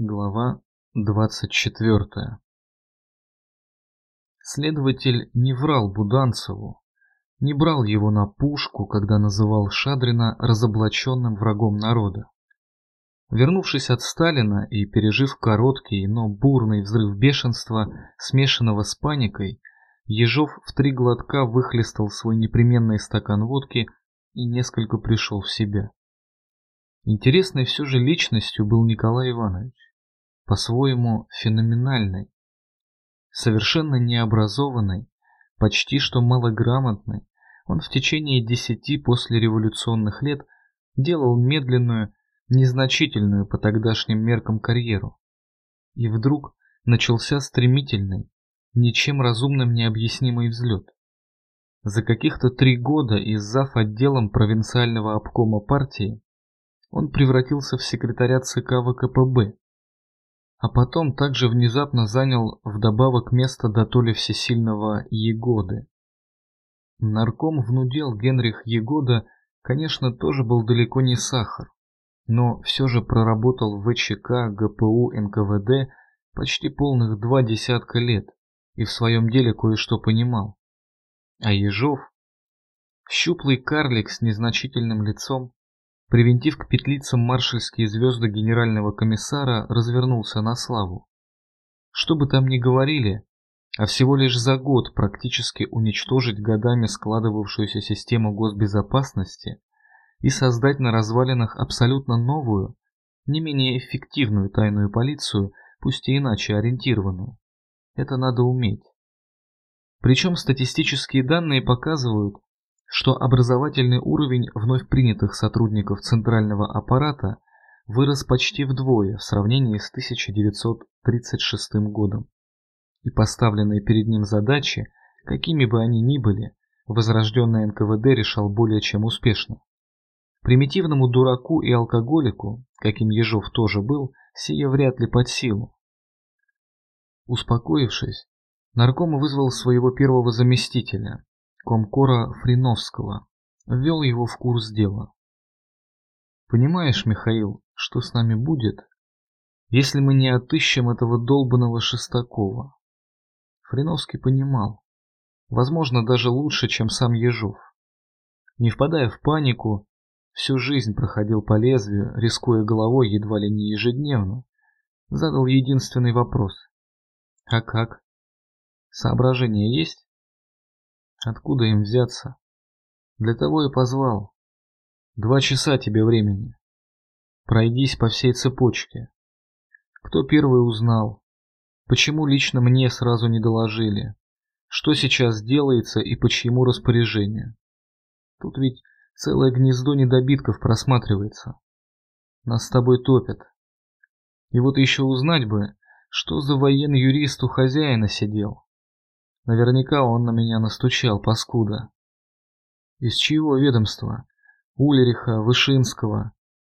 Глава 24 Следователь не врал Буданцеву, не брал его на пушку, когда называл Шадрина разоблаченным врагом народа. Вернувшись от Сталина и пережив короткий, но бурный взрыв бешенства, смешанного с паникой, Ежов в три глотка выхлестал свой непременный стакан водки и несколько пришел в себя. Интересной все же личностью был Николай Иванович по-своему феноменальной. Совершенно необразованный, почти что малограмотный, он в течение десяти послереволюционных лет делал медленную, незначительную по тогдашним меркам карьеру. И вдруг начался стремительный, ничем разумным необъяснимый взлет. За каких-то три года из зав. отделом провинциального обкома партии он превратился в секретаря ЦК ВКПБ, а потом также внезапно занял вдобавок место до то ли всесильного Егоды. Нарком внудел Генрих Егода, конечно, тоже был далеко не сахар, но все же проработал в ВЧК, ГПУ, НКВД почти полных два десятка лет и в своем деле кое-что понимал. А Ежов, щуплый карлик с незначительным лицом, Привинтив к петлицам маршальские звезды генерального комиссара, развернулся на славу. Что бы там ни говорили, а всего лишь за год практически уничтожить годами складывавшуюся систему госбезопасности и создать на развалинах абсолютно новую, не менее эффективную тайную полицию, пусть и иначе ориентированную. Это надо уметь. Причем статистические данные показывают, что образовательный уровень вновь принятых сотрудников центрального аппарата вырос почти вдвое в сравнении с 1936 годом. И поставленные перед ним задачи, какими бы они ни были, возрожденный НКВД решал более чем успешно. Примитивному дураку и алкоголику, каким Ежов тоже был, сие вряд ли под силу. Успокоившись, нарком вызвал своего первого заместителя, комкора Фриновского, ввел его в курс дела. Понимаешь, Михаил, что с нами будет, если мы не отыщем этого долбанного Шестакова? Фриновский понимал, возможно, даже лучше, чем сам Ежов. Не впадая в панику, всю жизнь проходил по лезвию, рискуя головой едва ли не ежедневно, задал единственный вопрос. А как? Соображения есть? Откуда им взяться? Для того и позвал. Два часа тебе времени. Пройдись по всей цепочке. Кто первый узнал? Почему лично мне сразу не доложили? Что сейчас делается и по чьему распоряжению? Тут ведь целое гнездо недобитков просматривается. Нас с тобой топят. И вот еще узнать бы, что за военный юрист у хозяина сидел. Наверняка он на меня настучал, паскуда. Из чьего ведомства? Улериха, Вышинского.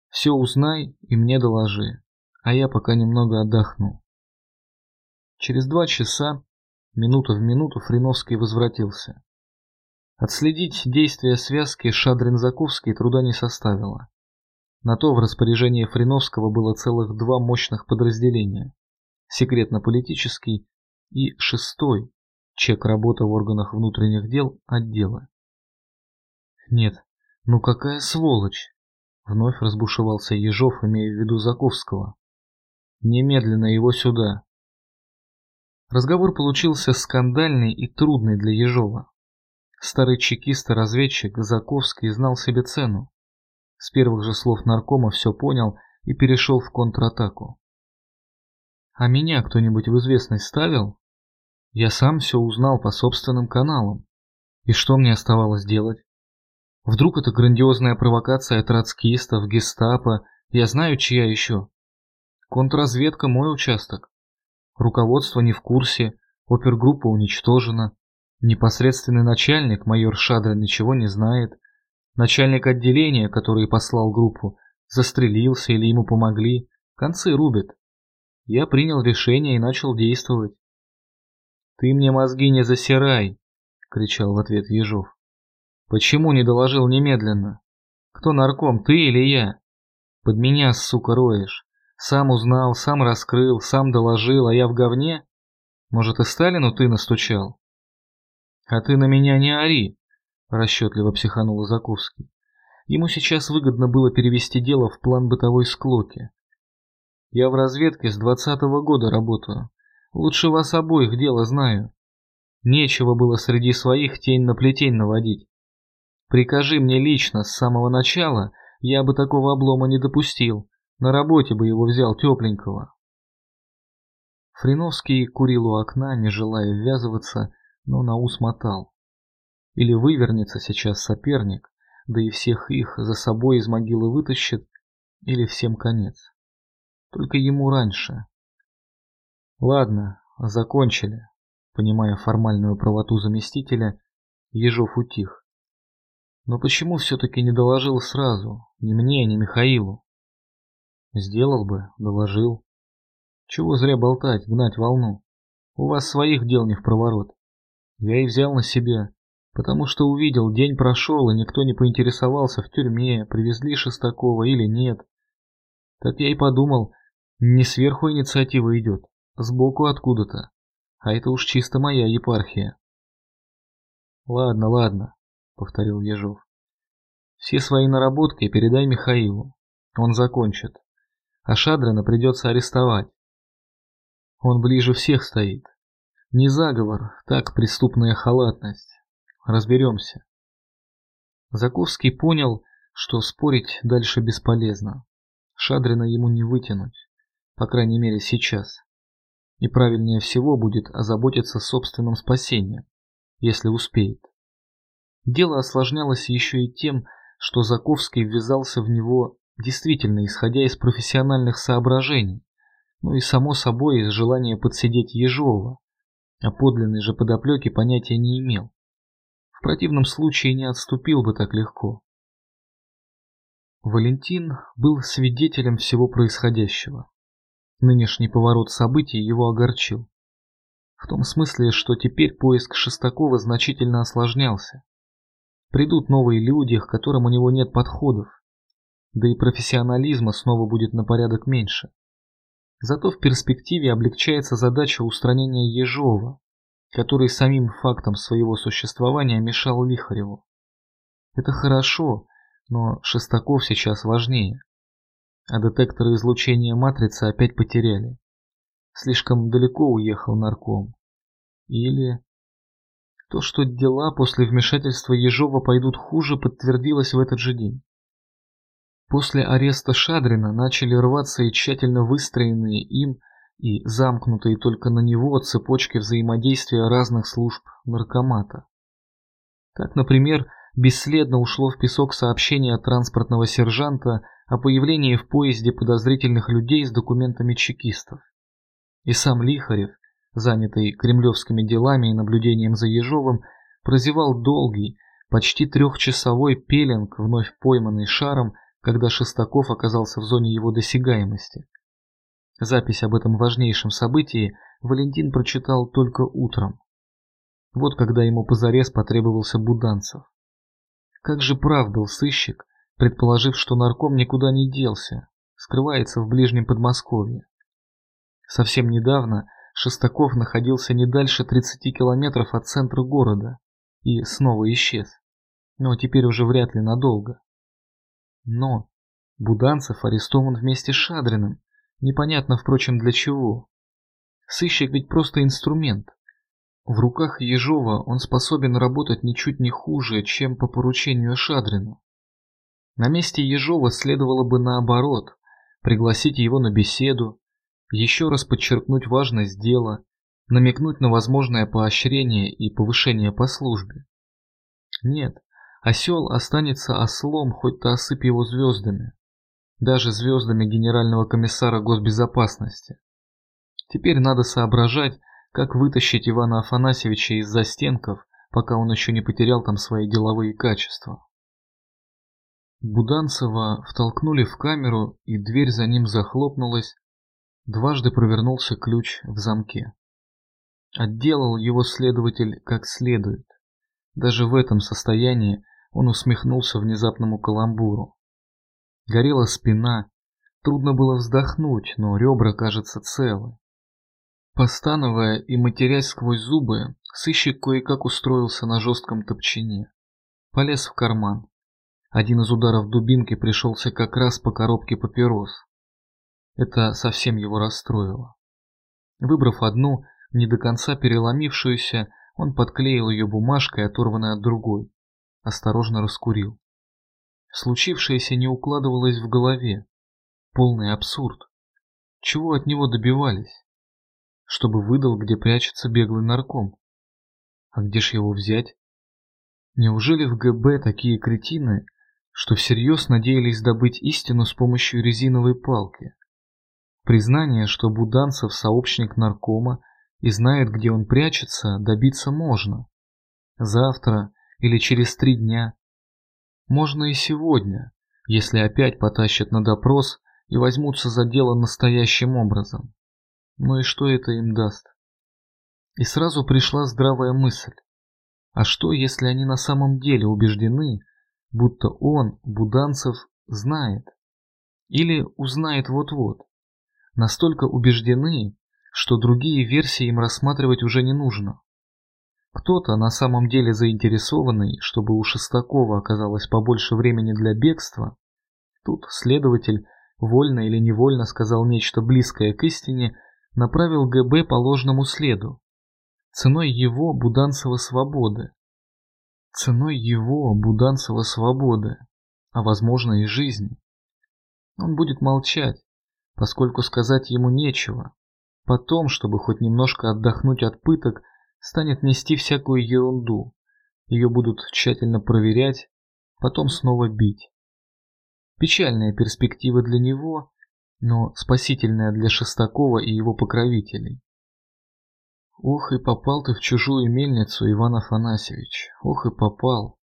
Все узнай и мне доложи, а я пока немного отдохну. Через два часа, минута в минуту, Фриновский возвратился. Отследить действия связки Шадрин-Заковский труда не составило. На то в распоряжении Фриновского было целых два мощных подразделения. Секретно-политический и шестой, Чек работы в органах внутренних дел отдела. Нет, ну какая сволочь! Вновь разбушевался Ежов, имея в виду Заковского. Немедленно его сюда. Разговор получился скандальный и трудный для Ежова. Старый чекист и разведчик Заковский знал себе цену. С первых же слов наркома все понял и перешел в контратаку. «А меня кто-нибудь в известность ставил?» Я сам все узнал по собственным каналам. И что мне оставалось делать? Вдруг это грандиозная провокация троцкистов, гестапо, я знаю, чья еще. Контрразведка мой участок. Руководство не в курсе, опергруппа уничтожена. Непосредственный начальник, майор Шадрин, ничего не знает. Начальник отделения, который послал группу, застрелился или ему помогли, концы рубит. Я принял решение и начал действовать. «Ты мне мозги не засирай!» — кричал в ответ Ежов. «Почему не доложил немедленно? Кто нарком, ты или я? Под меня, сука, роешь. Сам узнал, сам раскрыл, сам доложил, а я в говне? Может, и Сталину ты настучал? А ты на меня не ори, расчетливо психанул Заковский. Ему сейчас выгодно было перевести дело в план бытовой склоки. Я в разведке с двадцатого года работаю. Лучше вас обоих дело знаю. Нечего было среди своих тень на плетень наводить. Прикажи мне лично с самого начала, я бы такого облома не допустил. На работе бы его взял тепленького. Фриновский курил у окна, не желая ввязываться, но на ус мотал. Или вывернется сейчас соперник, да и всех их за собой из могилы вытащит, или всем конец. Только ему раньше. Ладно, закончили. Понимая формальную правоту заместителя, Ежов утих. Но почему все-таки не доложил сразу, ни мне, ни Михаилу? Сделал бы, доложил. Чего зря болтать, гнать волну? У вас своих дел не в проворот. Я и взял на себя, потому что увидел, день прошел, и никто не поинтересовался в тюрьме, привезли Шестакова или нет. Так я и подумал, не сверху инициатива идет, сбоку откуда-то. А это уж чисто моя епархия. Ладно, ладно, повторил Ежов. Все свои наработки передай Михаилу. Он закончит а Шадрина придется арестовать. Он ближе всех стоит. Не заговор, так преступная халатность. Разберемся. Заковский понял, что спорить дальше бесполезно. Шадрина ему не вытянуть, по крайней мере сейчас. И правильнее всего будет озаботиться собственным спасением, если успеет. Дело осложнялось еще и тем, что Заковский ввязался в него действительно исходя из профессиональных соображений, ну и само собой из желания подсидеть Ежова, а подлинной же подоплеки понятия не имел. В противном случае не отступил бы так легко. Валентин был свидетелем всего происходящего. Нынешний поворот событий его огорчил. В том смысле, что теперь поиск Шестакова значительно осложнялся. Придут новые люди, к которым у него нет подходов, да и профессионализма снова будет на порядок меньше. Зато в перспективе облегчается задача устранения Ежова, который самим фактом своего существования мешал Лихареву. Это хорошо, но Шестаков сейчас важнее. А детекторы излучения матрицы опять потеряли. Слишком далеко уехал нарком. Или... То, что дела после вмешательства Ежова пойдут хуже, подтвердилось в этот же день. После ареста Шадрина начали рваться и тщательно выстроенные им и замкнутые только на него цепочки взаимодействия разных служб наркомата. Так, например, бесследно ушло в песок сообщение транспортного сержанта о появлении в поезде подозрительных людей с документами чекистов. И сам Лихарев, занятый кремлевскими делами и наблюдением за Ежовым, прозевал долгий, почти трехчасовой пеленг, вновь пойманный шаром, когда Шестаков оказался в зоне его досягаемости. Запись об этом важнейшем событии Валентин прочитал только утром. Вот когда ему позарез потребовался Буданцев. Как же прав был сыщик, предположив, что нарком никуда не делся, скрывается в ближнем Подмосковье. Совсем недавно Шестаков находился не дальше 30 километров от центра города и снова исчез. Но теперь уже вряд ли надолго. Но Буданцев арестован вместе с Шадриным. Непонятно, впрочем, для чего. Сыщик ведь просто инструмент. В руках Ежова он способен работать ничуть не хуже, чем по поручению Шадрину. На месте Ежова следовало бы наоборот, пригласить его на беседу, еще раз подчеркнуть важность дела, намекнуть на возможное поощрение и повышение по службе. Нет, Осел останется ослом, хоть ты осыпь его звездами. Даже звездами генерального комиссара госбезопасности. Теперь надо соображать, как вытащить Ивана Афанасьевича из застенков, пока он еще не потерял там свои деловые качества. Буданцева втолкнули в камеру, и дверь за ним захлопнулась. Дважды провернулся ключ в замке. Отделал его следователь как следует. Даже в этом состоянии он усмехнулся внезапному каламбуру. Горела спина, Трудно было вздохнуть, но ребра, кажется, целы. Постановая и матерясь сквозь зубы, сыщик кое-как устроился на жестком топчине. Полез в карман. Один из ударов дубинки пришелся как раз по коробке папирос. Это совсем его расстроило. Выбрав одну, не до конца переломившуюся, он подклеил ее бумажкой, оторванной от другой. Осторожно раскурил. Случившееся не укладывалось в голове. Полный абсурд. Чего от него добивались? Чтобы выдал, где прячется беглый нарком. А где ж его взять? Неужели в ГБ такие кретины, что всерьез надеялись добыть истину с помощью резиновой палки? Признание, что Буданцев сообщник наркома и знает, где он прячется, добиться можно. Завтра или через три дня. Можно и сегодня, если опять потащат на допрос и возьмутся за дело настоящим образом. Ну и что это им даст? И сразу пришла здравая мысль. А что, если они на самом деле убеждены, будто он, Буданцев, знает? Или узнает вот-вот? Настолько убеждены, что другие версии им рассматривать уже не нужно. Кто-то на самом деле заинтересованный, чтобы у Шестакова оказалось побольше времени для бегства, тут следователь вольно или невольно сказал нечто близкое к истине, направил ГБ по ложному следу. Ценой его Буданцева свободы. Ценой его Буданцева свободы, а возможно и жизни. Он будет молчать, поскольку сказать ему нечего. Потом, чтобы хоть немножко отдохнуть от пыток, станет нести всякую ерунду. Ее будут тщательно проверять, потом снова бить. Печальная перспектива для него, но спасительная для Шестакова и его покровителей. Ох и попал ты в чужую мельницу, Иван Афанасьевич, ох и попал.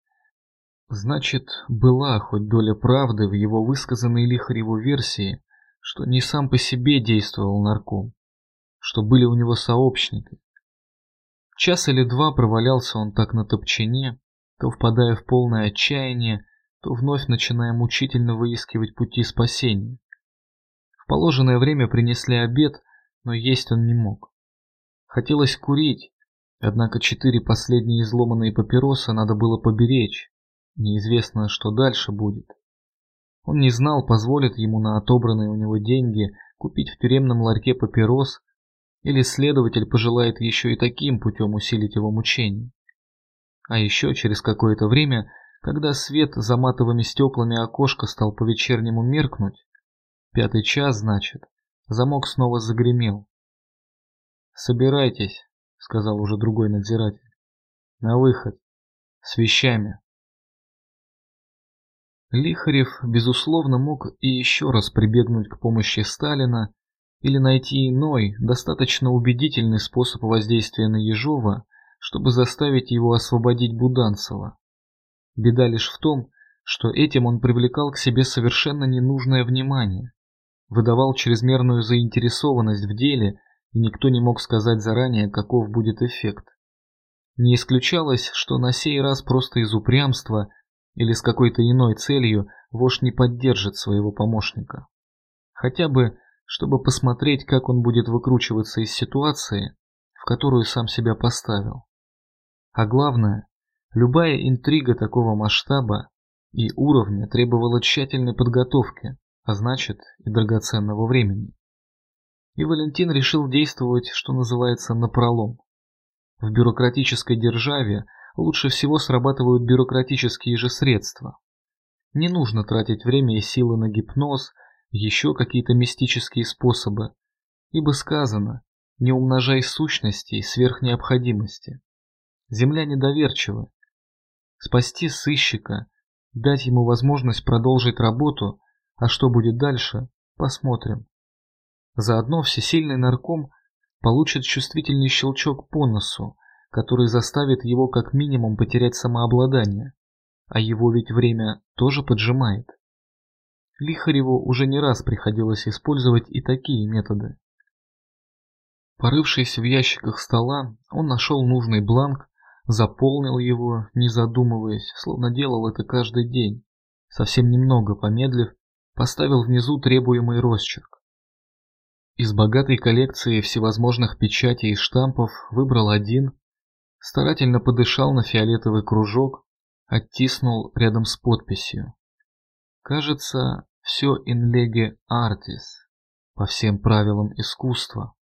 Значит, была хоть доля правды в его высказанной Лихареву версии, что не сам по себе действовал нарком, что были у него сообщники. Час или два провалялся он так на топчине, то впадая в полное отчаяние, то вновь начиная мучительно выискивать пути спасения. В положенное время принесли обед, но есть он не мог. Хотелось курить, однако четыре последние изломанные папиросы надо было поберечь. Неизвестно, что дальше будет. Он не знал, позволит ему на отобранные у него деньги купить в тюремном ларьке папирос, или следователь пожелает еще и таким путем усилить его мучение. А еще через какое-то время когда свет за матовыми стеклами окошка стал по-вечернему меркнуть, пятый час, значит, замок снова загремел. «Собирайтесь», — сказал уже другой надзиратель. «На выход. С вещами». Лихарев, безусловно, мог и еще раз прибегнуть к помощи Сталина или найти иной, достаточно убедительный способ воздействия на Ежова, чтобы заставить его освободить Буданцева. Беда лишь в том, что этим он привлекал к себе совершенно ненужное внимание, выдавал чрезмерную заинтересованность в деле, и никто не мог сказать заранее, каков будет эффект. Не исключалось, что на сей раз просто из упрямства или с какой-то иной целью вождь не поддержит своего помощника. Хотя бы, чтобы посмотреть, как он будет выкручиваться из ситуации, в которую сам себя поставил. А главное, Любая интрига такого масштаба и уровня требовала тщательной подготовки, а значит и драгоценного времени. И Валентин решил действовать, что называется, напролом. В бюрократической державе лучше всего срабатывают бюрократические же средства. Не нужно тратить время и силы на гипноз, еще какие-то мистические способы, ибо сказано, не умножай сущностей сверх необходимости. Земля недоверчива, спасти сыщика, дать ему возможность продолжить работу, а что будет дальше, посмотрим. Заодно всесильный нарком получит чувствительный щелчок по носу, который заставит его как минимум потерять самообладание, а его ведь время тоже поджимает. Лихареву уже не раз приходилось использовать и такие методы. Порывшись в ящиках стола, он нашел нужный бланк заполнил его, не задумываясь, словно делал это каждый день. Совсем немного помедлив, поставил внизу требуемый росчерк. Из богатой коллекции всевозможных печатей и штампов выбрал один, старательно подышал на фиолетовый кружок, оттиснул рядом с подписью. Кажется, все lege artis, по всем правилам искусства.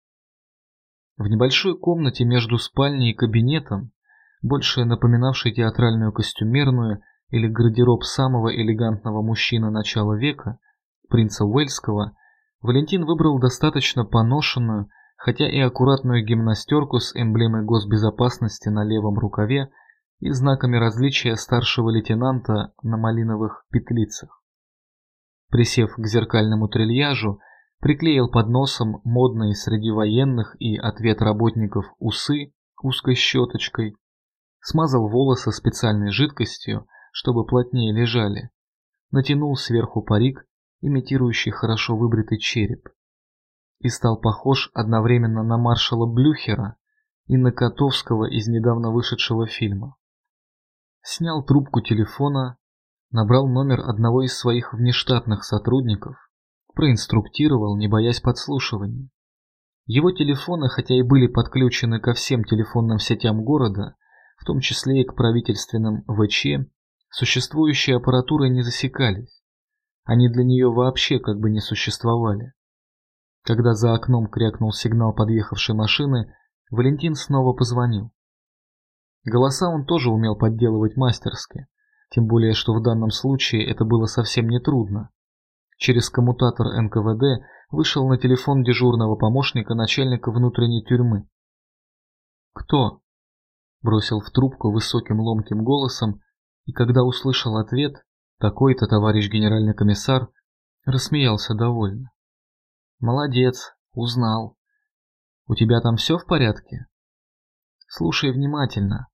В небольшой комнате между спальней и кабинетом, больше напоминавшей театральную костюмерную или гардероб самого элегантного мужчины начала века, принца Уэльского, Валентин выбрал достаточно поношенную, хотя и аккуратную гимнастерку с эмблемой госбезопасности на левом рукаве и знаками различия старшего лейтенанта на малиновых петлицах. Присев к зеркальному трильяжу, приклеил под носом модные среди военных и ответ работников усы узкой щеточкой, смазал волосы специальной жидкостью, чтобы плотнее лежали, натянул сверху парик имитирующий хорошо выбритый череп, и стал похож одновременно на маршала Блюхера и на Котовского из недавно вышедшего фильма. Снял трубку телефона, набрал номер одного из своих внештатных сотрудников, проинструктировал, не боясь подслушивания. Его телефоны, хотя и были подключены ко всем телефонным сетям города, в том числе и к правительственным ВЧ, существующие аппаратуры не засекались. Они для нее вообще как бы не существовали. Когда за окном крякнул сигнал подъехавшей машины, Валентин снова позвонил. Голоса он тоже умел подделывать мастерски, тем более, что в данном случае это было совсем не трудно. Через коммутатор НКВД вышел на телефон дежурного помощника начальника внутренней тюрьмы. «Кто?» – бросил в трубку высоким ломким голосом, и когда услышал ответ, такой-то товарищ генеральный комиссар рассмеялся довольно. Молодец, узнал. У тебя там все в порядке? Слушай внимательно.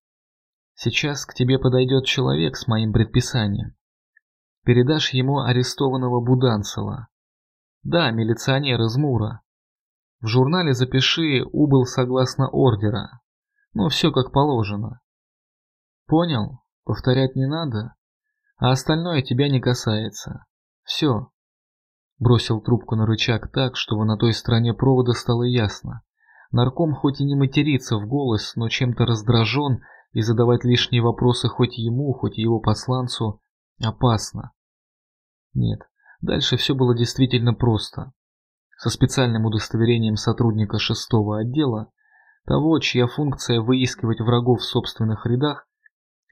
Сейчас к тебе подойдет человек с моим предписанием. Передашь ему арестованного Буданцева. Да, милиционер из Мура. В журнале запиши «убыл согласно ордера». Ну, все как положено. Понял? Повторять не надо? А остальное тебя не касается. Все. Бросил трубку на рычаг так, чтобы на той стороне провода стало ясно. Нарком хоть и не матерится в голос, но чем-то раздражен, и задавать лишние вопросы хоть ему, хоть его посланцу опасно. Нет, дальше все было действительно просто. Со специальным удостоверением сотрудника шестого отдела, того, чья функция выискивать врагов в собственных рядах,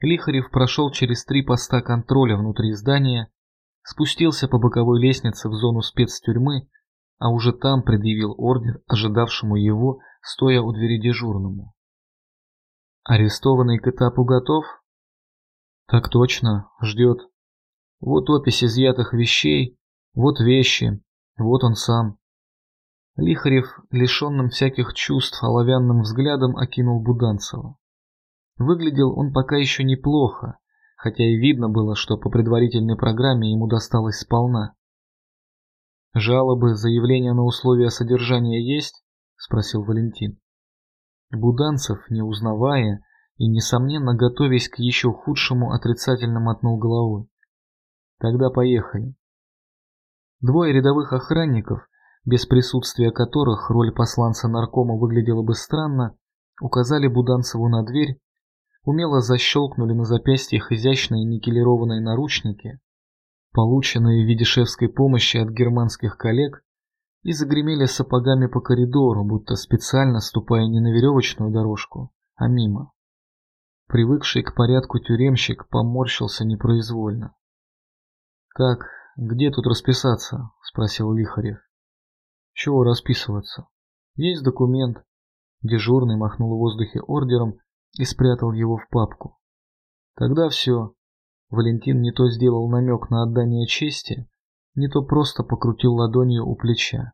Лихарев прошел через три поста контроля внутри здания, спустился по боковой лестнице в зону спецтюрьмы, а уже там предъявил ордер ожидавшему его, стоя у двери дежурному. Арестованный к этапу готов? Так точно, ждет. Вот опись изъятых вещей, вот вещи, вот он сам. Лихарев, лишенным всяких чувств, оловянным взглядом окинул Буданцева. Выглядел он пока еще неплохо, хотя и видно было, что по предварительной программе ему досталось сполна. «Жалобы, заявления на условия содержания есть?» – спросил Валентин. Буданцев, не узнавая и, несомненно, готовясь к еще худшему, отрицательно мотнул головой. «Тогда поехали». Двое рядовых охранников, без присутствия которых роль посланца наркома выглядела бы странно, указали Буданцеву на дверь умело защелкнули на запястьях изящные никелированные наручники, полученные в виде шефской помощи от германских коллег, и загремели сапогами по коридору, будто специально ступая не на веревочную дорожку, а мимо. Привыкший к порядку тюремщик поморщился непроизвольно. «Так, где тут расписаться?» – спросил Лихарев. «Чего расписываться? Есть документ». Дежурный махнул в воздухе ордером и спрятал его в папку. Тогда все. Валентин не то сделал намек на отдание чести, не то просто покрутил ладонью у плеча.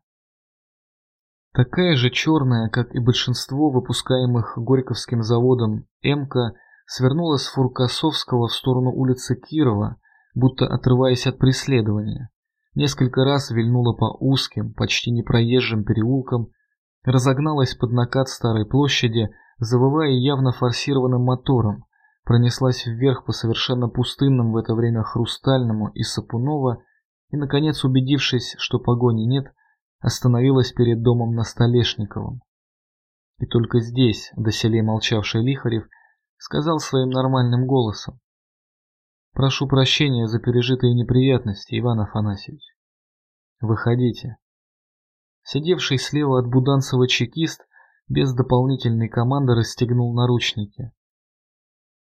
Такая же черная, как и большинство выпускаемых Горьковским заводом «Эмка», свернула с Фуркасовского в сторону улицы Кирова, будто отрываясь от преследования. Несколько раз вильнула по узким, почти непроезжим переулкам, разогналась под накат старой площади, завывая явно форсированным мотором, пронеслась вверх по совершенно пустынным в это время Хрустальному и Сапунова и, наконец, убедившись, что погони нет, остановилась перед домом на Столешниковом. И только здесь, доселе молчавший Лихарев, сказал своим нормальным голосом. «Прошу прощения за пережитые неприятности, Иван Афанасьевич. Выходите». Сидевший слева от Буданцева чекист без дополнительной команды расстегнул наручники.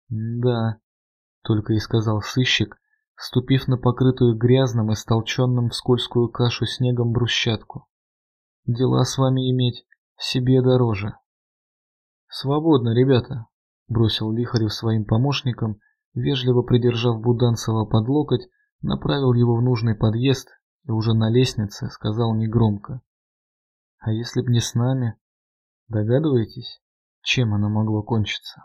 «Да», — только и сказал сыщик, ступив на покрытую грязным и столченным в скользкую кашу снегом брусчатку. «Дела с вами иметь себе дороже». «Свободно, ребята», — бросил Лихарев своим помощникам, вежливо придержав Буданцева под локоть, направил его в нужный подъезд и уже на лестнице сказал негромко. «А если б не с нами? Догадываетесь, чем оно могло кончиться?»